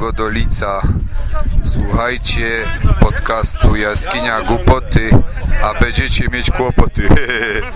Godolica. Słuchajcie podcastu Jaskinia Głupoty, a będziecie mieć kłopoty.